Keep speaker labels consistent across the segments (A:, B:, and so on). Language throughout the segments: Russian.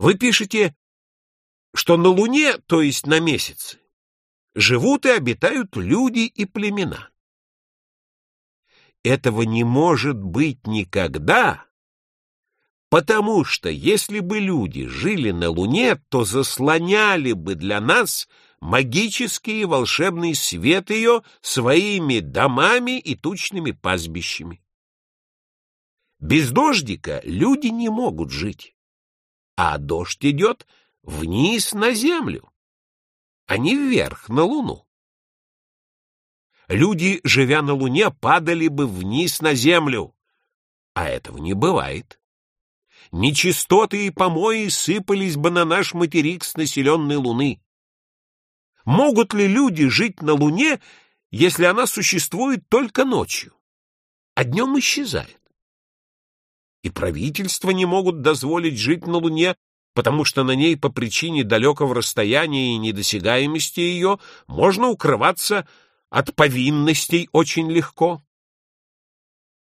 A: Вы пишете, что на Луне, то есть на месяце, живут и обитают люди и племена. Этого не может быть никогда, потому что если бы люди жили на Луне, то заслоняли бы для нас магический и волшебный свет ее своими домами и тучными пастбищами. Без дождика люди не могут жить, а дождь идет вниз на землю, а не вверх на Луну. Люди, живя на Луне, падали бы вниз на землю, а этого не бывает. Нечистоты и помои сыпались бы на наш материк с населенной Луны. Могут ли люди жить на Луне, если она существует только ночью, а днем исчезает? И правительства не могут дозволить жить на Луне, потому что на ней по причине далекого расстояния и недосягаемости ее можно укрываться от повинностей очень легко.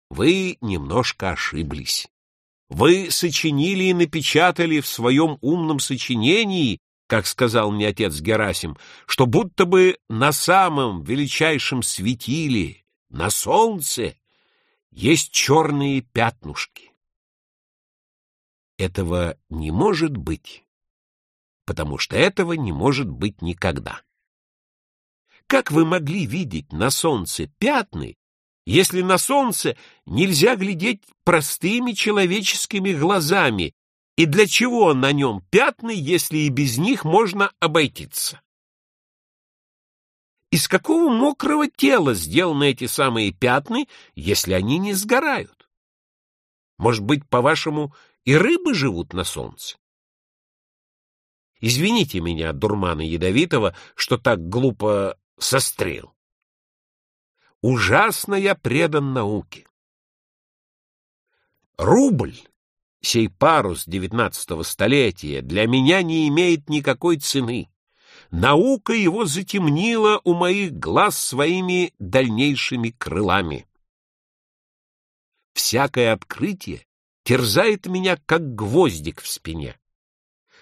A: Вы немножко ошиблись. Вы сочинили и напечатали в своем умном сочинении как сказал мне отец Герасим, что будто бы на самом величайшем светиле, на солнце, есть черные пятнушки. Этого не может быть, потому что этого не может быть никогда. Как вы могли видеть на солнце пятны, если на солнце нельзя глядеть простыми человеческими глазами, и для чего на нем пятна, если и без них можно обойтиться? Из какого мокрого тела сделаны эти самые пятны, если они не сгорают? Может быть, по-вашему, и рыбы живут на солнце? Извините меня, дурмана ядовитого, что так глупо сострел. Ужасно я предан науке. Рубль сей парус девятнадцатого столетия для меня не имеет никакой цены. Наука его затемнила у моих глаз своими дальнейшими крылами. Всякое открытие терзает меня, как гвоздик в спине.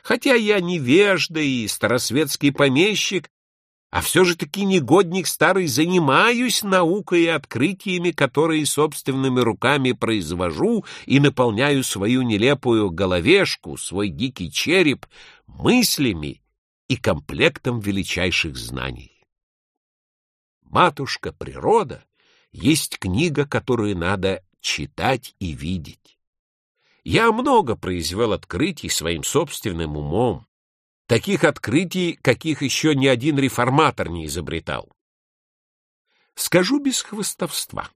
A: Хотя я невежда и старосветский помещик, а все же таки негодник старый занимаюсь наукой и открытиями, которые собственными руками произвожу и наполняю свою нелепую головешку, свой дикий череп мыслями и комплектом величайших знаний. Матушка природа есть книга, которую надо читать и видеть. Я много произвел открытий своим собственным умом, Таких открытий, каких еще ни один реформатор не изобретал. Скажу без хвостовства,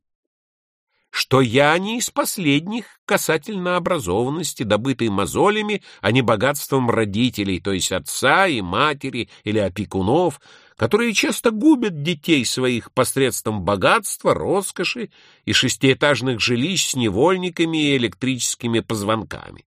A: что я не из последних касательно образованности, добытой мозолями, а не богатством родителей, то есть отца и матери или опекунов, которые часто губят детей своих посредством богатства, роскоши и шестиэтажных жилищ с невольниками и электрическими позвонками.